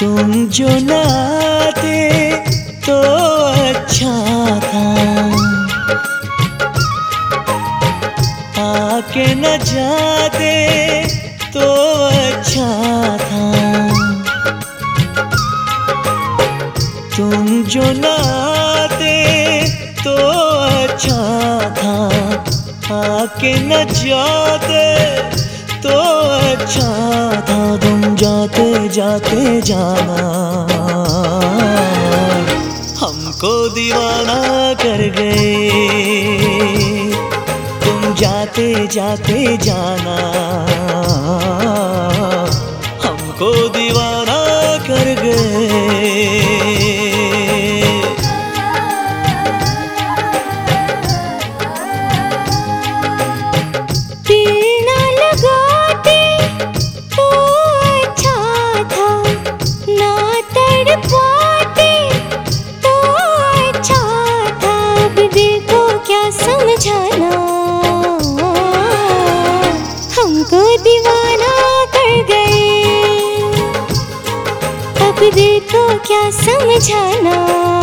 जो न आते तो अच्छा था। आके न जाते तो अच्छा था। तुम जो न आते तो अच्छा था। आके न जाते तो अच्छा था, तुम जाते जाते जाना। हमको दीवाना कर गए। तुम जाते जाते जाना। हमको हमको दीवाना कर गए। अब क्या समझाना।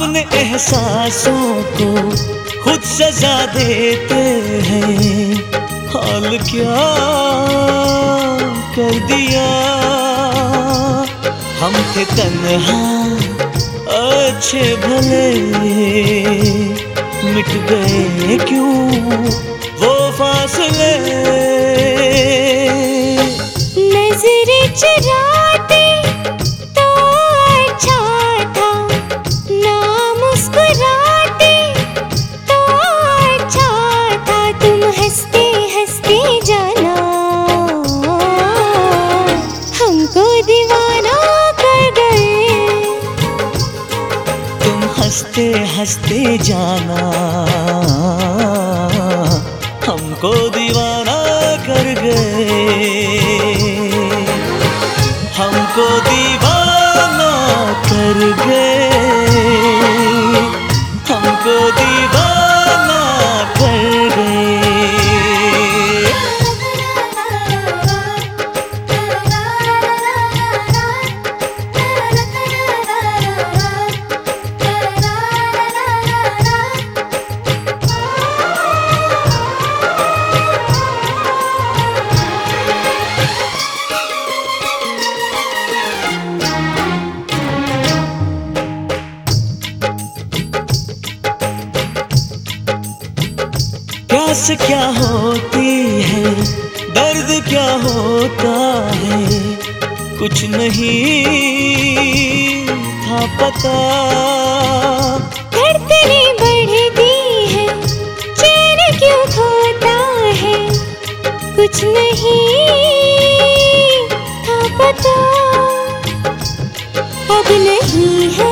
अपने एहसासों को खुद सजा देते हैं। हाल क्या कर दिया? हम थे तन्हा, अच्छे भले। मिट गए क्यों? वो फासले हँसते हँसते जाना। हमको दीवाना कर गए। प्यास क्या होती है? दर्द क्या होता है? कुछ नहीं था पता। बढ़ती है चैन क्यों खोता है? कुछ नहीं था पता। अब नहीं है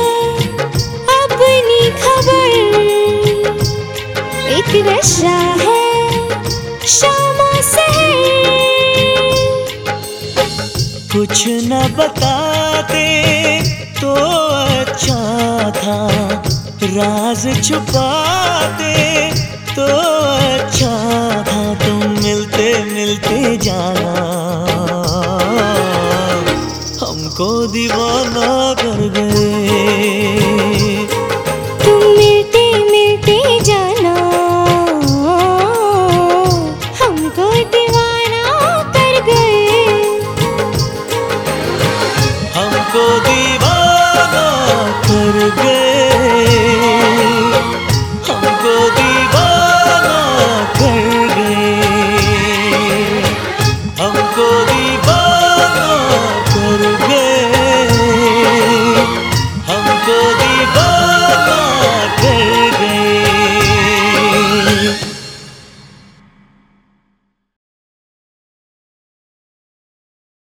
एक नशा है शामा सहर कुछ न बताते तो अच्छा था। राज छुपाते तो अच्छा था। तुम मिलते मिलते जाना। हमको दीवाना कर गए